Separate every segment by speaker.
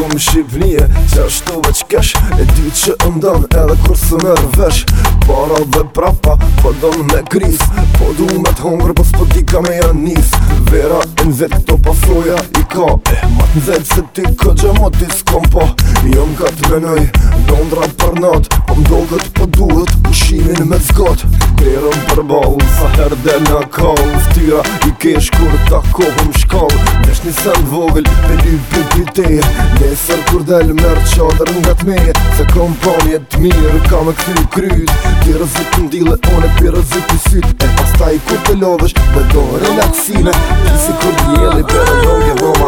Speaker 1: kom shivnie Qa shto veç kesh E di që ndon edhe kur së mërë vesh Para dhe prapa Po don me kris Po du me t'hongrë Po s'po di ka me janis Vera e nzet këto pasoja i ka E mat nzet se ti këtë ma t'i s'kom po Jo m'ka t'venoj Dondra për nat Po m'dollet po duhet Ushimin me zgot Shpirën për balën, sa herë dhe në kallën Ftyra i kesh kur të kohëm shkallën Nesh një sen vogël, pe lypi për teje Nesër kur dhe lë mërë qadër nga të meje Se kom panje të mirë, ka me këthy u krytë Ti rëzit të ndile, one pi rëzit të sytë E pas ta i kur të lodhësh, dhe do relaxime Ti si kur djeli, pe rëzit të lodhësh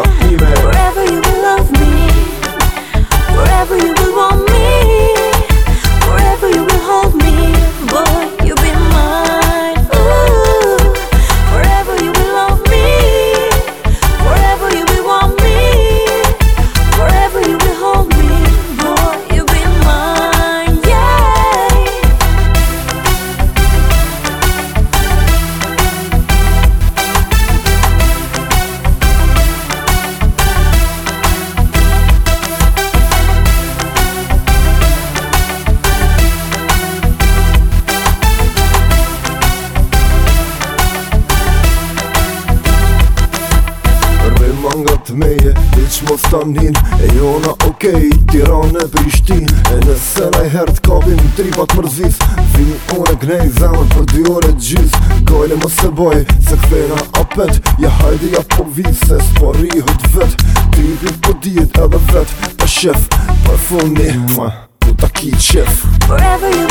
Speaker 1: Bitch më stanin E jona okej okay, Tira në Prishtin E nëse në hertë kapim Tripat mërzis Vim u në gnej zemën Për dy ore gjys Gojle më se boj Se këthejna apet Ja hajde ja po vit Se spori hët vet Tipi po dijet edhe vet Për shef Për funi Për takit shef
Speaker 2: Forever you